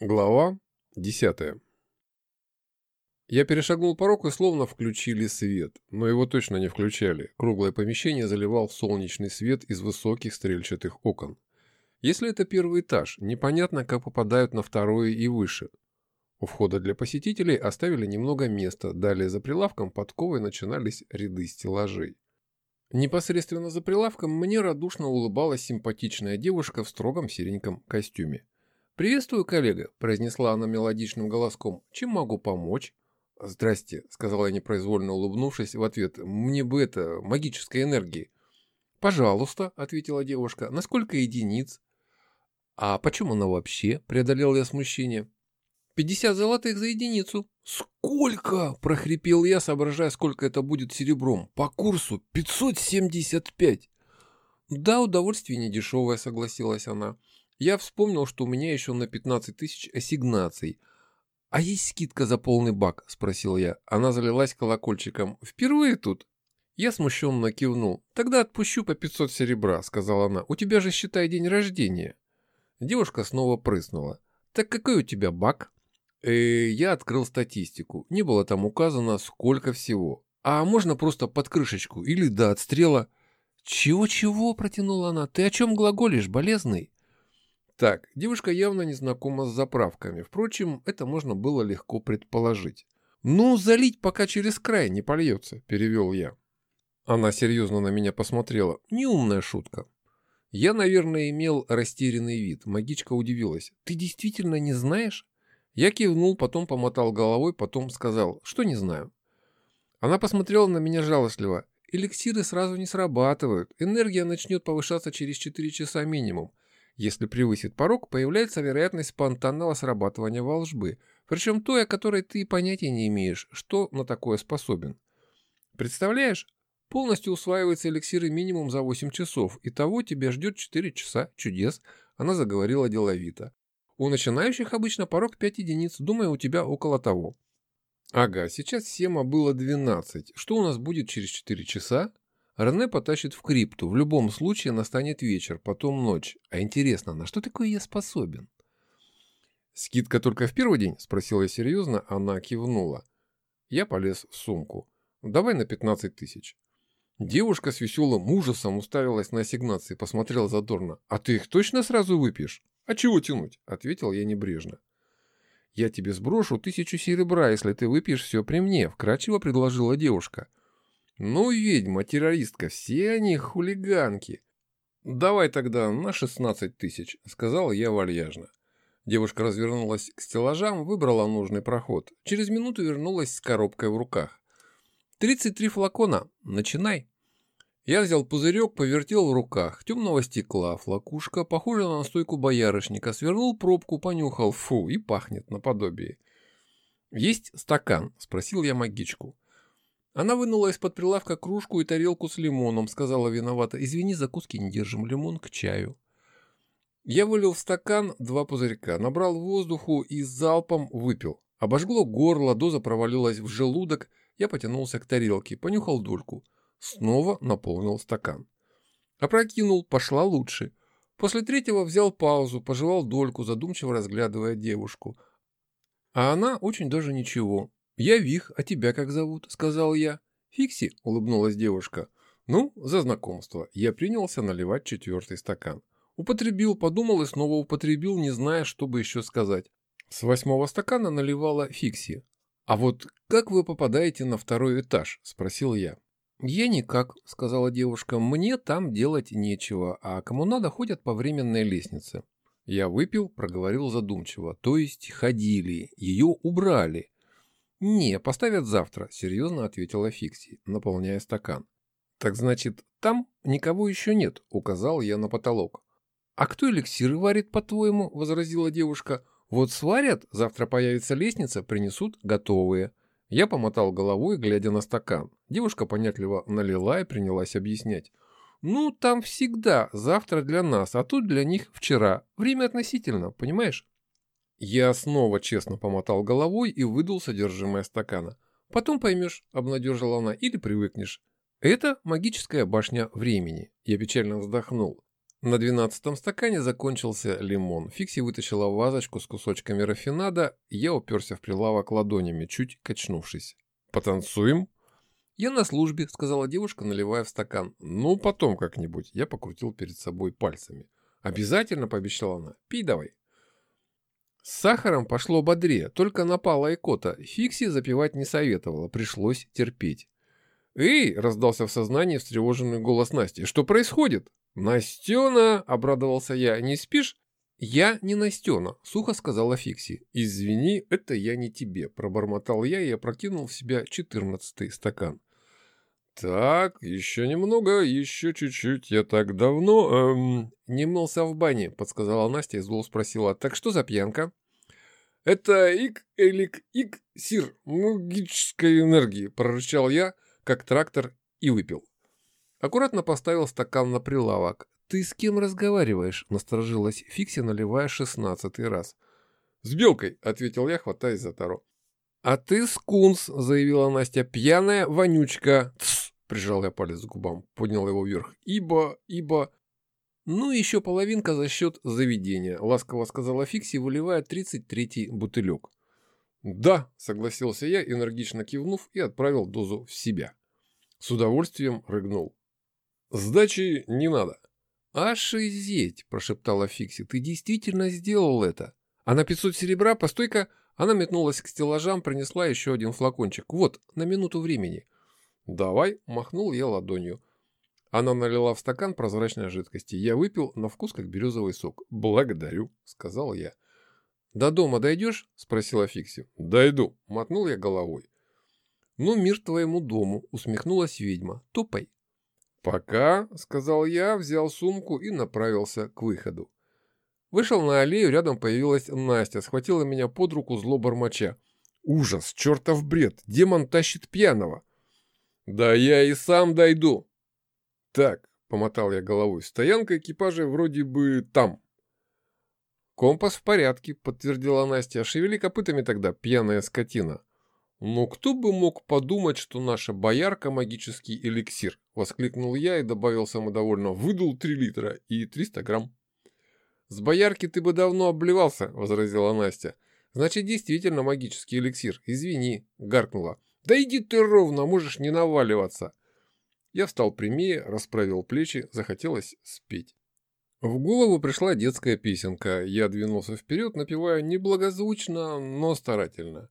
Глава 10. Я перешагнул порог и словно включили свет, но его точно не включали. Круглое помещение заливал солнечный свет из высоких стрельчатых окон. Если это первый этаж, непонятно, как попадают на второй и выше. У входа для посетителей оставили немного места, далее за прилавком подковой начинались ряды стеллажей. Непосредственно за прилавком мне радушно улыбалась симпатичная девушка в строгом сереньком костюме. «Приветствую, коллега», – произнесла она мелодичным голоском. «Чем могу помочь?» «Здрасте», – сказала я непроизвольно улыбнувшись в ответ. «Мне бы это, магической энергии». «Пожалуйста», – ответила девушка. «На сколько единиц?» «А почему она вообще?» – преодолел я смущение. «Пятьдесят золотых за единицу». «Сколько?» – прохрипел я, соображая, сколько это будет серебром. «По курсу пятьсот семьдесят пять». «Да, удовольствие недешевое», – согласилась она. Я вспомнил, что у меня еще на 15 тысяч ассигнаций. «А есть скидка за полный бак?» – спросил я. Она залилась колокольчиком. «Впервые тут?» Я смущенно кивнул. «Тогда отпущу по 500 серебра», – сказала она. «У тебя же, считай, день рождения». Девушка снова прыснула. «Так какой у тебя бак?» э, Я открыл статистику. Не было там указано, сколько всего. «А можно просто под крышечку или до отстрела?» «Чего-чего?» – протянула она. «Ты о чем глаголишь, болезный?» Так, девушка явно не знакома с заправками. Впрочем, это можно было легко предположить. «Ну, залить, пока через край не польется», – перевел я. Она серьезно на меня посмотрела. Неумная шутка. Я, наверное, имел растерянный вид. Магичка удивилась. «Ты действительно не знаешь?» Я кивнул, потом помотал головой, потом сказал, что не знаю. Она посмотрела на меня жалостливо. Эликсиры сразу не срабатывают. Энергия начнет повышаться через 4 часа минимум. Если превысит порог, появляется вероятность спонтанного срабатывания волжбы, причем той, о которой ты понятия не имеешь, что на такое способен. Представляешь, полностью усваивается эликсиры минимум за 8 часов, и того тебя ждет 4 часа чудес, она заговорила деловито. У начинающих обычно порог 5 единиц, думаю, у тебя около того. Ага, сейчас Сема было 12. Что у нас будет через 4 часа? Рене потащит в крипту. В любом случае настанет вечер, потом ночь. А интересно, на что такое я способен? «Скидка только в первый день?» – спросила я серьезно, она кивнула. Я полез в сумку. «Давай на 15 тысяч». Девушка с веселым ужасом уставилась на ассигнации, посмотрела задорно. «А ты их точно сразу выпьешь?» «А чего тянуть?» – ответил я небрежно. «Я тебе сброшу тысячу серебра, если ты выпьешь все при мне», – вкратчиво предложила девушка. Ну, ведьма, террористка, все они хулиганки. Давай тогда на 16 тысяч, сказал я вальяжно. Девушка развернулась к стеллажам, выбрала нужный проход. Через минуту вернулась с коробкой в руках. «Тридцать три флакона. Начинай». Я взял пузырек, повертел в руках. Темного стекла, флакушка, похожая на стойку боярышника. Свернул пробку, понюхал. Фу, и пахнет наподобие. «Есть стакан?» – спросил я магичку. Она вынула из-под прилавка кружку и тарелку с лимоном, сказала виновата. «Извини, закуски не держим, лимон к чаю». Я вылил в стакан два пузырька, набрал воздуху и залпом выпил. Обожгло горло, доза провалилась в желудок. Я потянулся к тарелке, понюхал дольку. Снова наполнил стакан. Опрокинул, пошла лучше. После третьего взял паузу, пожевал дольку, задумчиво разглядывая девушку. А она очень даже ничего. «Я Вих, а тебя как зовут?» – сказал я. «Фикси», – улыбнулась девушка. «Ну, за знакомство». Я принялся наливать четвертый стакан. Употребил, подумал и снова употребил, не зная, что бы еще сказать. С восьмого стакана наливала Фикси. «А вот как вы попадаете на второй этаж?» – спросил я. «Я никак», – сказала девушка. «Мне там делать нечего, а кому надо ходят по временной лестнице». Я выпил, проговорил задумчиво. То есть ходили, ее убрали. «Не, поставят завтра», — серьезно ответила Фикси, наполняя стакан. «Так значит, там никого еще нет», — указал я на потолок. «А кто эликсиры варит, по-твоему?» — возразила девушка. «Вот сварят, завтра появится лестница, принесут готовые». Я помотал головой, глядя на стакан. Девушка понятливо налила и принялась объяснять. «Ну, там всегда завтра для нас, а тут для них вчера. Время относительно, понимаешь?» Я снова честно помотал головой и выдал содержимое стакана. «Потом поймешь», — обнадежила она, — «или привыкнешь». «Это магическая башня времени», — я печально вздохнул. На двенадцатом стакане закончился лимон. Фикси вытащила вазочку с кусочками рафинада, я уперся в прилавок ладонями, чуть качнувшись. «Потанцуем?» «Я на службе», — сказала девушка, наливая в стакан. «Ну, потом как-нибудь». Я покрутил перед собой пальцами. «Обязательно», — пообещала она. «Пей давай». С сахаром пошло бодрее, только напала икота. Фикси запивать не советовала, пришлось терпеть. «Эй!» — раздался в сознании встревоженный голос Насти. «Что происходит?» «Настена!» — обрадовался я. «Не спишь?» «Я не Настена», — сухо сказала Фикси. «Извини, это я не тебе», — пробормотал я и опрокинул в себя четырнадцатый стакан. «Так, еще немного, еще чуть-чуть. Я так давно...» эм... «Не мылся в бане», — подсказала Настя и зло спросила. «Так что за пьянка?» «Это ик-элик-ик-сир магической энергии», — прорычал я, как трактор, и выпил. Аккуратно поставил стакан на прилавок. «Ты с кем разговариваешь?» – насторожилась Фикси, наливая шестнадцатый раз. «С белкой», – ответил я, хватаясь за таро. «А ты скунс», – заявила Настя, – «пьяная вонючка». «Тсс», – прижал я палец к губам, поднял его вверх. «Ибо, ибо...» «Ну, еще половинка за счет заведения», – ласково сказала Фикси, выливая тридцать третий бутылек. «Да», – согласился я, энергично кивнув и отправил дозу в себя. С удовольствием рыгнул. Сдачи не надо. «Ошизеть!» – прошептала Фикси. «Ты действительно сделал это!» А на 500 серебра, постойка, она метнулась к стеллажам, принесла еще один флакончик. «Вот, на минуту времени». «Давай!» – махнул я ладонью. Она налила в стакан прозрачной жидкости. Я выпил на вкус, как березовый сок. «Благодарю», – сказал я. «До дома дойдешь?» – спросила Фикси. «Дойду», – мотнул я головой. «Ну, мир твоему дому», – усмехнулась ведьма. «Топай». «Пока», — сказал я, взял сумку и направился к выходу. Вышел на аллею, рядом появилась Настя, схватила меня под руку зло бормоча. «Ужас! Чертов бред! Демон тащит пьяного!» «Да я и сам дойду!» «Так», — помотал я головой, — «стоянка экипажа вроде бы там». «Компас в порядке», — подтвердила Настя. «Шевели копытами тогда, пьяная скотина». «Но кто бы мог подумать, что наша боярка – магический эликсир?» – воскликнул я и добавил самодовольно. «Выдал три литра и триста грамм». «С боярки ты бы давно обливался», – возразила Настя. «Значит, действительно магический эликсир. Извини», – гаркнула. «Да иди ты ровно, можешь не наваливаться». Я встал прямее, расправил плечи, захотелось спеть. В голову пришла детская песенка. Я двинулся вперед, напевая неблагозвучно, но старательно.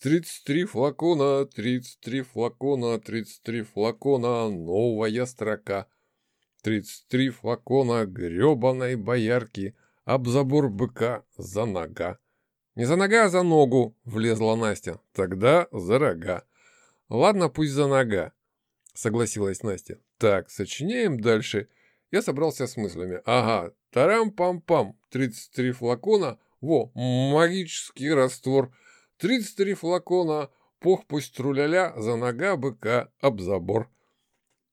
Тридцать три флакона, тридцать три флакона, тридцать три флакона, новая строка. Тридцать три флакона гребаной боярки, об забор быка за нога. Не за нога, а за ногу, влезла Настя. Тогда за рога. Ладно, пусть за нога, согласилась Настя. Так, сочиняем дальше. Я собрался с мыслями. Ага, тарам-пам-пам, тридцать три флакона, во, магический раствор – Тридцать три флакона, пох пусть труляля, за нога быка об забор.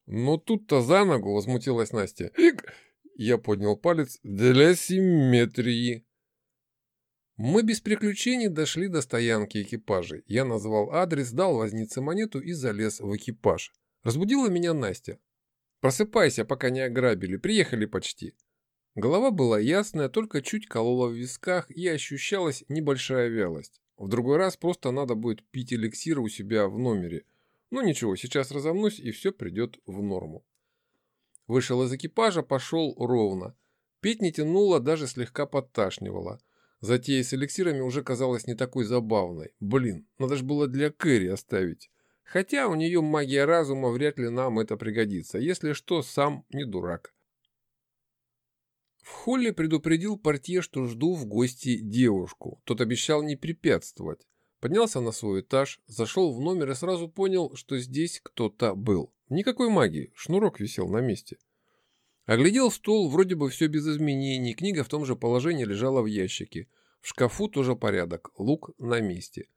Но тут-то за ногу возмутилась Настя. Ик! Я поднял палец для симметрии. Мы без приключений дошли до стоянки экипажей. Я назвал адрес, дал вознице монету и залез в экипаж. Разбудила меня Настя. «Просыпайся, пока не ограбили. Приехали почти». Голова была ясная, только чуть колола в висках и ощущалась небольшая вялость. В другой раз просто надо будет пить эликсиры у себя в номере. Ну ничего, сейчас разомнусь и все придет в норму. Вышел из экипажа, пошел ровно. Петь не тянуло, даже слегка подташнивало. Затея с эликсирами уже казалась не такой забавной. Блин, надо же было для Кэрри оставить. Хотя у нее магия разума, вряд ли нам это пригодится. Если что, сам не дурак. В холле предупредил портье, что жду в гости девушку. Тот обещал не препятствовать. Поднялся на свой этаж, зашел в номер и сразу понял, что здесь кто-то был. Никакой магии, шнурок висел на месте. Оглядел стол, вроде бы все без изменений, книга в том же положении лежала в ящике. В шкафу тоже порядок, лук на месте.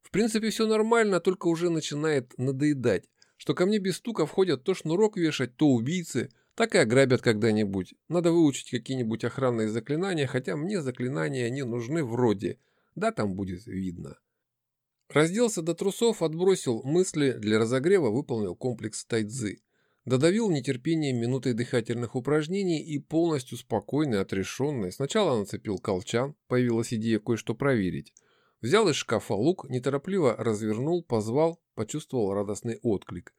В принципе, все нормально, только уже начинает надоедать, что ко мне без стука входят то шнурок вешать, то убийцы – так и ограбят когда-нибудь. Надо выучить какие-нибудь охранные заклинания, хотя мне заклинания не нужны вроде. Да, там будет видно. Разделся до трусов, отбросил мысли, для разогрева выполнил комплекс тайцзы. Додавил нетерпением минутой дыхательных упражнений и полностью спокойный, отрешенный. Сначала нацепил колчан, появилась идея кое-что проверить. Взял из шкафа лук, неторопливо развернул, позвал, почувствовал радостный отклик.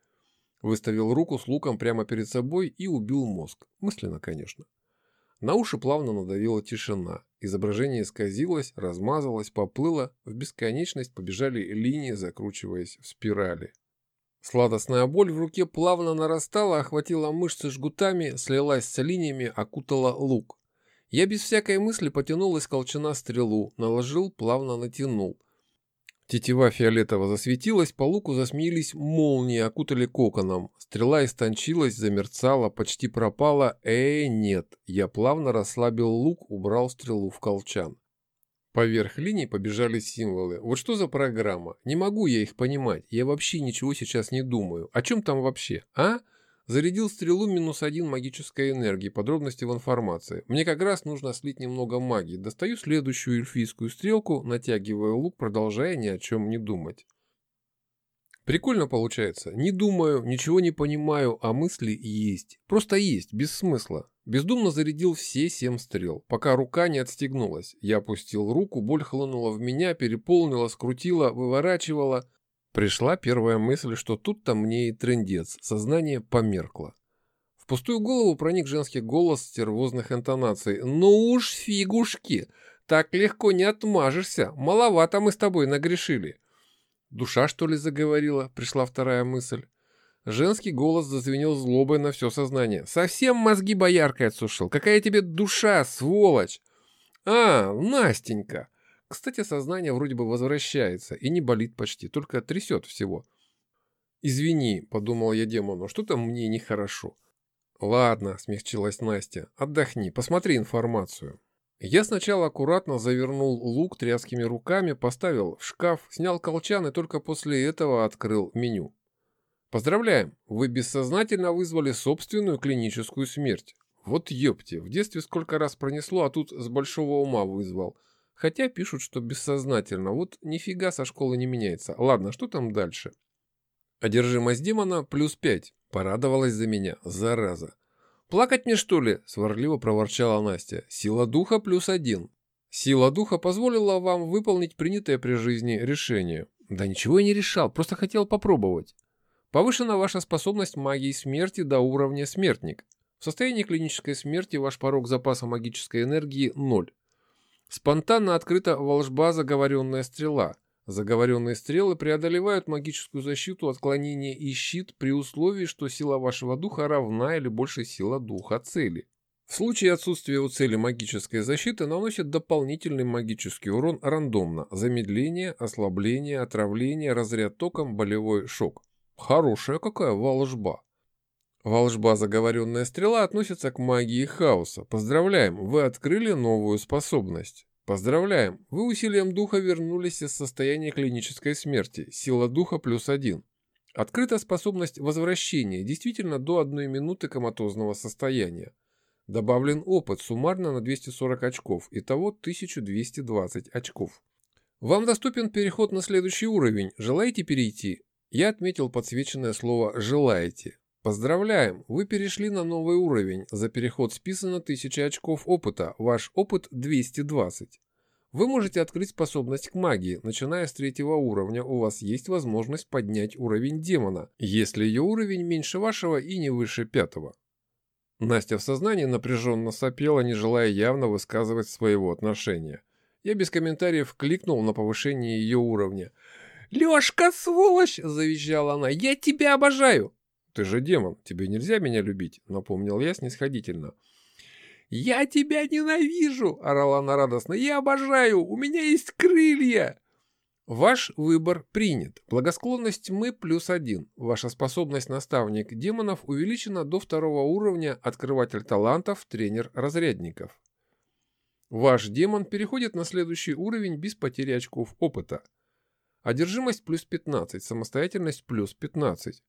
Выставил руку с луком прямо перед собой и убил мозг. Мысленно, конечно. На уши плавно надавила тишина. Изображение исказилось, размазалось, поплыло. В бесконечность побежали линии, закручиваясь в спирали. Сладостная боль в руке плавно нарастала, охватила мышцы жгутами, слилась с линиями, окутала лук. Я без всякой мысли потянул из колчана стрелу, наложил, плавно натянул. Тетива фиолетово засветилась, по луку засмеялись молнии, окутали коконом. Стрела истончилась, замерцала, почти пропала. Э, нет. Я плавно расслабил лук, убрал стрелу в колчан. Поверх линий побежали символы. Вот что за программа? Не могу я их понимать. Я вообще ничего сейчас не думаю. О чем там вообще? А? Зарядил стрелу минус один магической энергии. Подробности в информации. Мне как раз нужно слить немного магии. Достаю следующую эльфийскую стрелку, натягиваю лук, продолжая ни о чем не думать. Прикольно получается. Не думаю, ничего не понимаю, а мысли есть. Просто есть, без смысла. Бездумно зарядил все семь стрел, пока рука не отстегнулась. Я опустил руку, боль хлынула в меня, переполнила, скрутила, выворачивала. Пришла первая мысль, что тут-то мне и трендец, сознание померкло. В пустую голову проник женский голос стервозных интонаций. «Ну уж фигушки! Так легко не отмажешься! Маловато мы с тобой нагрешили!» «Душа, что ли, заговорила?» — пришла вторая мысль. Женский голос зазвенел злобой на все сознание. «Совсем мозги бояркой отсушил! Какая тебе душа, сволочь!» «А, Настенька!» Кстати, сознание вроде бы возвращается и не болит почти, только трясет всего. «Извини», — подумал я демону, — «что-то мне нехорошо». «Ладно», — смягчилась Настя, — «отдохни, посмотри информацию». Я сначала аккуратно завернул лук тряскими руками, поставил в шкаф, снял колчан и только после этого открыл меню. Поздравляем, вы бессознательно вызвали собственную клиническую смерть. Вот ёпте, в детстве сколько раз пронесло, а тут с большого ума вызвал. Хотя пишут, что бессознательно. Вот нифига со школы не меняется. Ладно, что там дальше? Одержимость демона плюс пять. Порадовалась за меня, зараза. «Плакать мне, что ли?» – сварливо проворчала Настя. «Сила духа плюс один. Сила духа позволила вам выполнить принятое при жизни решение». «Да ничего я не решал, просто хотел попробовать». Повышена ваша способность магии смерти до уровня смертник. В состоянии клинической смерти ваш порог запаса магической энергии – 0. Спонтанно открыта волжба «Заговоренная стрела». Заговоренные стрелы преодолевают магическую защиту, отклонение и щит при условии, что сила вашего духа равна или больше сила духа цели. В случае отсутствия у цели магической защиты наносит дополнительный магический урон рандомно. Замедление, ослабление, отравление, разряд током, болевой шок. Хорошая какая волжба. Волжба «Заговоренная стрела» относится к магии хаоса. Поздравляем, вы открыли новую способность. Поздравляем, вы усилием духа вернулись из состояния клинической смерти. Сила духа плюс один. Открыта способность возвращения, действительно до одной минуты коматозного состояния. Добавлен опыт суммарно на 240 очков, итого 1220 очков. Вам доступен переход на следующий уровень. Желаете перейти? Я отметил подсвеченное слово «желаете». Поздравляем, вы перешли на новый уровень. За переход списано 1000 очков опыта, ваш опыт 220. Вы можете открыть способность к магии. Начиная с третьего уровня у вас есть возможность поднять уровень демона, если ее уровень меньше вашего и не выше пятого. Настя в сознании напряженно сопела, не желая явно высказывать своего отношения. Я без комментариев кликнул на повышение ее уровня – «Лешка, сволочь!» – завизжала она. «Я тебя обожаю!» «Ты же демон, тебе нельзя меня любить», – напомнил я снисходительно. «Я тебя ненавижу!» – орала она радостно. «Я обожаю! У меня есть крылья!» Ваш выбор принят. Благосклонность мы плюс один. Ваша способность наставник демонов увеличена до второго уровня открыватель талантов, тренер разрядников. Ваш демон переходит на следующий уровень без потери очков опыта. Одержимость плюс 15, самостоятельность плюс 15.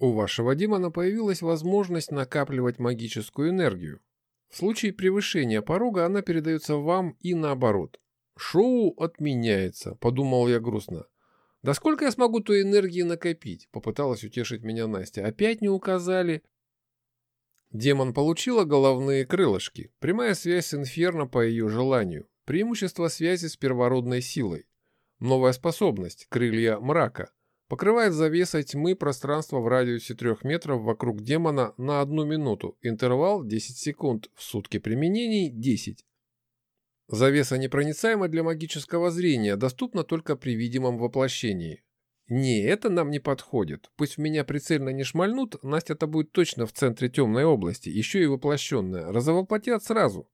У вашего демона появилась возможность накапливать магическую энергию. В случае превышения порога она передается вам и наоборот. Шоу отменяется, подумал я грустно. «Да сколько я смогу той энергии накопить?» – попыталась утешить меня Настя. «Опять не указали?» Демон получила головные крылышки. Прямая связь с Инферно по ее желанию. Преимущество связи с первородной силой. Новая способность – крылья мрака. Покрывает завеса тьмы пространство в радиусе 3 метров вокруг демона на одну минуту. Интервал 10 секунд. В сутки применений 10. Завеса непроницаема для магического зрения, доступна только при видимом воплощении. Не, это нам не подходит. Пусть в меня прицельно не шмальнут, Настя-то будет точно в центре темной области, еще и воплощенная. Разовоплотят сразу.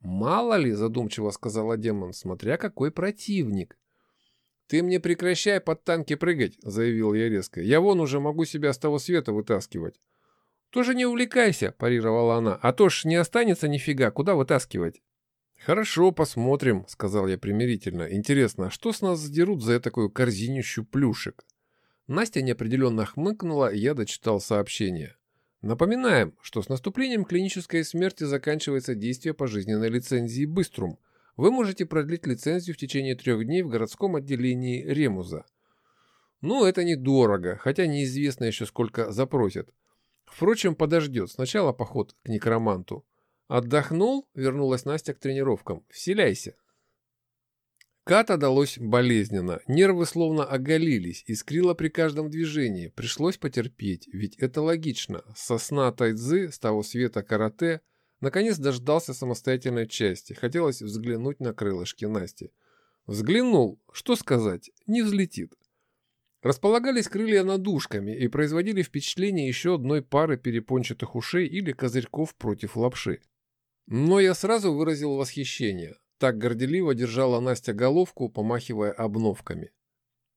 Мало ли, задумчиво сказала демон, смотря какой противник. Ты мне прекращай под танки прыгать, заявил я резко. Я вон уже могу себя с того света вытаскивать. Тоже не увлекайся, парировала она. А то ж не останется нифига, куда вытаскивать? «Хорошо, посмотрим», — сказал я примирительно. «Интересно, а что с нас сдерут за такую корзинищу плюшек?» Настя неопределенно хмыкнула, и я дочитал сообщение. Напоминаем, что с наступлением клинической смерти заканчивается действие пожизненной лицензии «Быструм». Вы можете продлить лицензию в течение трех дней в городском отделении Ремуза. Ну, это недорого, хотя неизвестно еще сколько запросят. Впрочем, подождет. Сначала поход к некроманту. Отдохнул, вернулась Настя к тренировкам. Вселяйся. Ката далось болезненно, нервы словно оголились, искрило при каждом движении. Пришлось потерпеть, ведь это логично. Сосна тайцзы с того света карате наконец дождался самостоятельной части. Хотелось взглянуть на крылышки Насти. Взглянул, что сказать, не взлетит. Располагались крылья над ушками и производили впечатление еще одной пары перепончатых ушей или козырьков против лапши. Но я сразу выразил восхищение. Так горделиво держала Настя головку, помахивая обновками.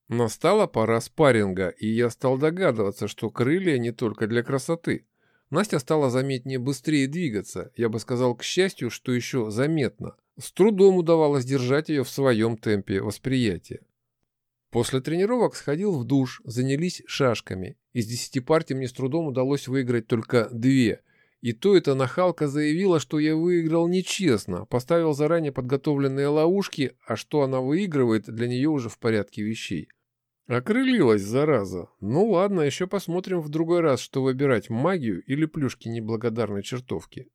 Настала пора спарринга, и я стал догадываться, что крылья не только для красоты. Настя стала заметнее быстрее двигаться, я бы сказал, к счастью, что еще заметно. С трудом удавалось держать ее в своем темпе восприятия. После тренировок сходил в душ, занялись шашками. Из десяти партий мне с трудом удалось выиграть только две, и то эта нахалка заявила, что я выиграл нечестно, поставил заранее подготовленные ловушки, а что она выигрывает, для нее уже в порядке вещей. Окрылилась, зараза. Ну ладно, еще посмотрим в другой раз, что выбирать, магию или плюшки неблагодарной чертовки.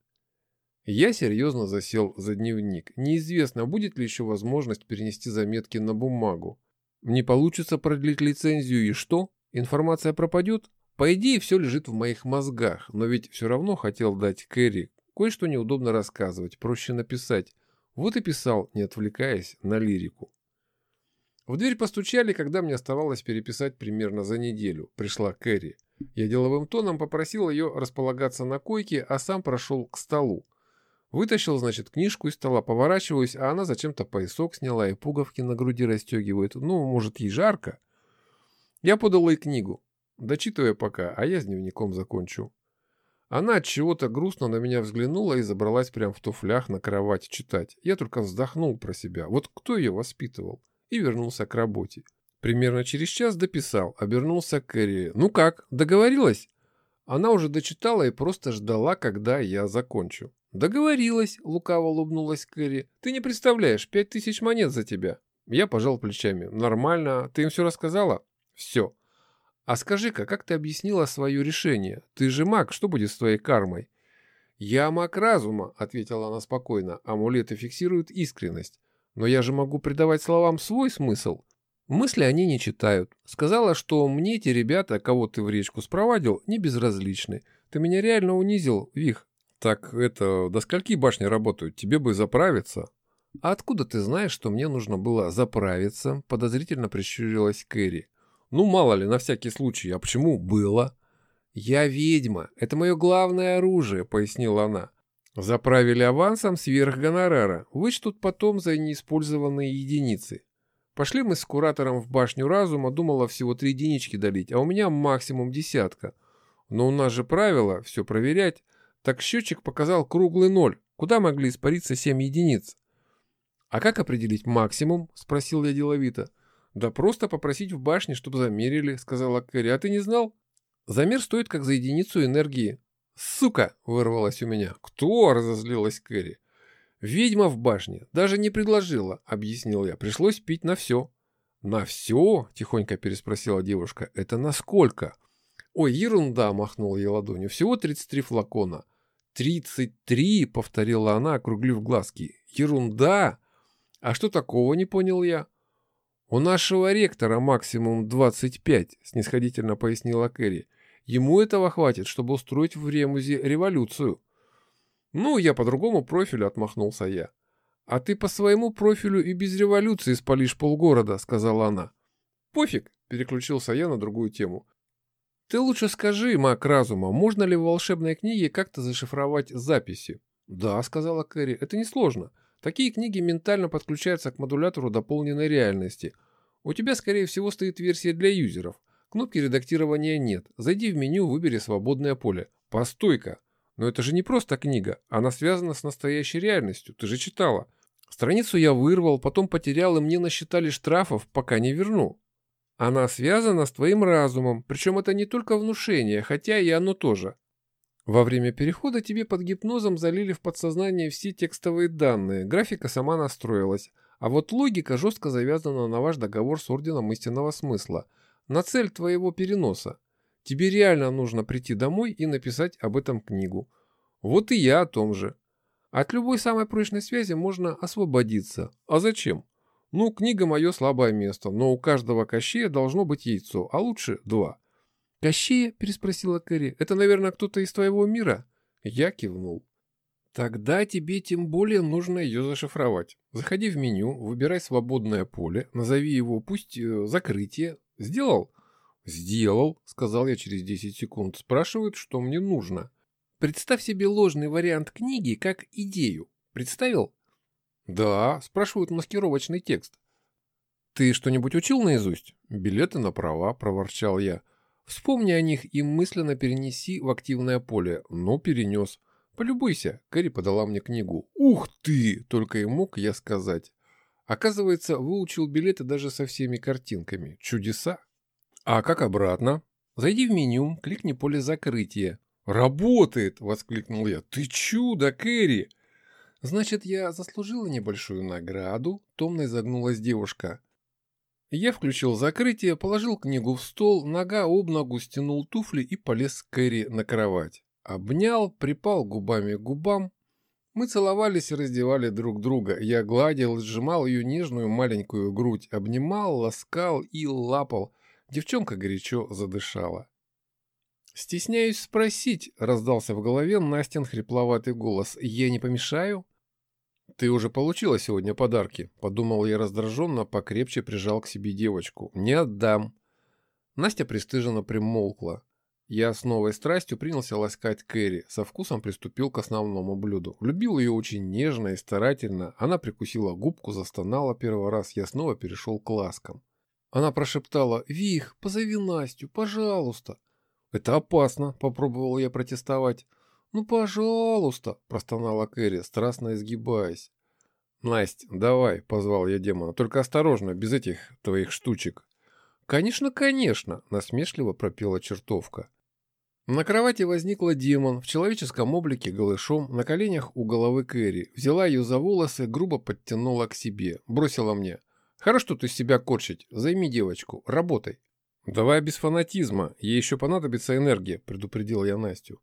Я серьезно засел за дневник. Неизвестно, будет ли еще возможность перенести заметки на бумагу. Не получится продлить лицензию и что? Информация пропадет? По идее, все лежит в моих мозгах, но ведь все равно хотел дать Кэрри. Кое-что неудобно рассказывать, проще написать. Вот и писал, не отвлекаясь на лирику. В дверь постучали, когда мне оставалось переписать примерно за неделю. Пришла Кэрри. Я деловым тоном попросил ее располагаться на койке, а сам прошел к столу. Вытащил, значит, книжку из стола, поворачиваюсь, а она зачем-то поясок сняла и пуговки на груди расстегивает. Ну, может, ей жарко? Я подал ей книгу. Дочитывай пока, а я с дневником закончу. Она от чего-то грустно на меня взглянула и забралась прямо в туфлях на кровать читать. Я только вздохнул про себя. Вот кто ее воспитывал? И вернулся к работе. Примерно через час дописал, обернулся к Кэрри. «Ну как, договорилась?» Она уже дочитала и просто ждала, когда я закончу. «Договорилась», — лукаво улыбнулась Кэрри. «Ты не представляешь, пять тысяч монет за тебя». Я пожал плечами. «Нормально. Ты им все рассказала?» «Все. А скажи-ка, как ты объяснила свое решение? Ты же маг, что будет с твоей кармой? Я маг разума, ответила она спокойно. Амулеты фиксируют искренность. Но я же могу придавать словам свой смысл. Мысли они не читают. Сказала, что мне эти ребята, кого ты в речку спровадил, не безразличны. Ты меня реально унизил, Вих. Так это, до скольки башни работают? Тебе бы заправиться. А откуда ты знаешь, что мне нужно было заправиться? Подозрительно прищурилась Кэрри. Ну, мало ли, на всякий случай. А почему было? Я ведьма. Это мое главное оружие, пояснила она. Заправили авансом сверх гонорара. Вычтут потом за неиспользованные единицы. Пошли мы с куратором в башню разума, думала всего три единички долить, а у меня максимум десятка. Но у нас же правило все проверять. Так счетчик показал круглый ноль. Куда могли испариться семь единиц? «А как определить максимум?» – спросил я деловито. «Да просто попросить в башне, чтобы замерили», — сказала Кэрри. «А ты не знал?» «Замер стоит как за единицу энергии». «Сука!» — вырвалось у меня. «Кто?» — разозлилась Кэрри. «Ведьма в башне. Даже не предложила», — объяснил я. «Пришлось пить на все». «На все?» – тихонько переспросила девушка. «Это насколько?» «Ой, ерунда!» – махнула ей ладонью. «Всего 33 флакона». «Тридцать три!» – повторила она, округлив глазки. «Ерунда! А что такого, не понял я?» «У нашего ректора максимум 25», – снисходительно пояснила Кэрри. «Ему этого хватит, чтобы устроить в Ремузе революцию». «Ну, я по другому профилю», – отмахнулся я. «А ты по своему профилю и без революции спалишь полгорода», – сказала она. «Пофиг», – переключился я на другую тему. Ты лучше скажи, маг разума, можно ли в волшебной книге как-то зашифровать записи? Да, сказала Кэрри, это несложно. Такие книги ментально подключаются к модулятору дополненной реальности. У тебя, скорее всего, стоит версия для юзеров. Кнопки редактирования нет. Зайди в меню, выбери свободное поле. Постой-ка. Но это же не просто книга. Она связана с настоящей реальностью. Ты же читала. Страницу я вырвал, потом потерял, и мне насчитали штрафов, пока не верну. Она связана с твоим разумом, причем это не только внушение, хотя и оно тоже. Во время перехода тебе под гипнозом залили в подсознание все текстовые данные, графика сама настроилась, а вот логика жестко завязана на ваш договор с Орденом Истинного Смысла, на цель твоего переноса. Тебе реально нужно прийти домой и написать об этом книгу. Вот и я о том же. От любой самой прочной связи можно освободиться. А зачем? Ну, книга мое слабое место, но у каждого кощея должно быть яйцо, а лучше два. «Кощея?» – переспросила Кэрри. «Это, наверное, кто-то из твоего мира?» Я кивнул. «Тогда тебе тем более нужно ее зашифровать. Заходи в меню, выбирай свободное поле, назови его, пусть э, закрытие. Сделал?» «Сделал», — сказал я через 10 секунд. Спрашивают, что мне нужно. «Представь себе ложный вариант книги как идею. Представил?» Да, спрашивают маскировочный текст. Ты что-нибудь учил наизусть? Билеты на права, проворчал я. Вспомни о них и мысленно перенеси в активное поле. Но перенес. Полюбуйся. Кэрри подала мне книгу. Ух ты! Только и мог я сказать. Оказывается, выучил билеты даже со всеми картинками. Чудеса. А как обратно? Зайди в меню, кликни поле закрытия. «Работает!» — воскликнул я. «Ты чудо, Кэрри!» Значит, я заслужила небольшую награду, томно изогнулась девушка. Я включил закрытие, положил книгу в стол, нога об ногу стянул туфли и полез к Кэрри на кровать. Обнял, припал губами к губам. Мы целовались и раздевали друг друга. Я гладил, сжимал ее нежную маленькую грудь, обнимал, ласкал и лапал. Девчонка горячо задышала. «Стесняюсь спросить», — раздался в голове Настин хрипловатый голос. «Я не помешаю?» «Ты уже получила сегодня подарки», — подумал я раздраженно, покрепче прижал к себе девочку. «Не отдам». Настя пристыженно примолкла. Я с новой страстью принялся ласкать Кэрри, со вкусом приступил к основному блюду. Любил ее очень нежно и старательно, она прикусила губку, застонала первый раз, я снова перешел к ласкам. Она прошептала «Вих, позови Настю, пожалуйста». «Это опасно», — попробовал я протестовать. «Ну, пожалуйста!» – простонала Кэрри, страстно изгибаясь. «Насть, давай!» – позвал я демона. «Только осторожно, без этих твоих штучек!» «Конечно, конечно!» – насмешливо пропела чертовка. На кровати возникла демон в человеческом облике голышом, на коленях у головы Кэрри. Взяла ее за волосы, грубо подтянула к себе. Бросила мне. «Хорош тут из себя корчить. Займи девочку. Работай». «Давай без фанатизма. Ей еще понадобится энергия», – предупредил я Настю.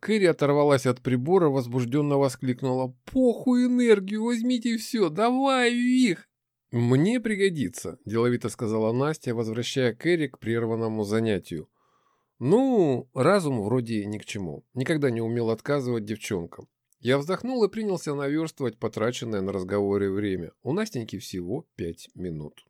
Кэрри оторвалась от прибора, возбужденно воскликнула. «Похуй энергию, возьмите все, давай, Вих!» «Мне пригодится», – деловито сказала Настя, возвращая Кэрри к прерванному занятию. «Ну, разум вроде ни к чему. Никогда не умел отказывать девчонкам. Я вздохнул и принялся наверстывать потраченное на разговоре время. У Настеньки всего пять минут.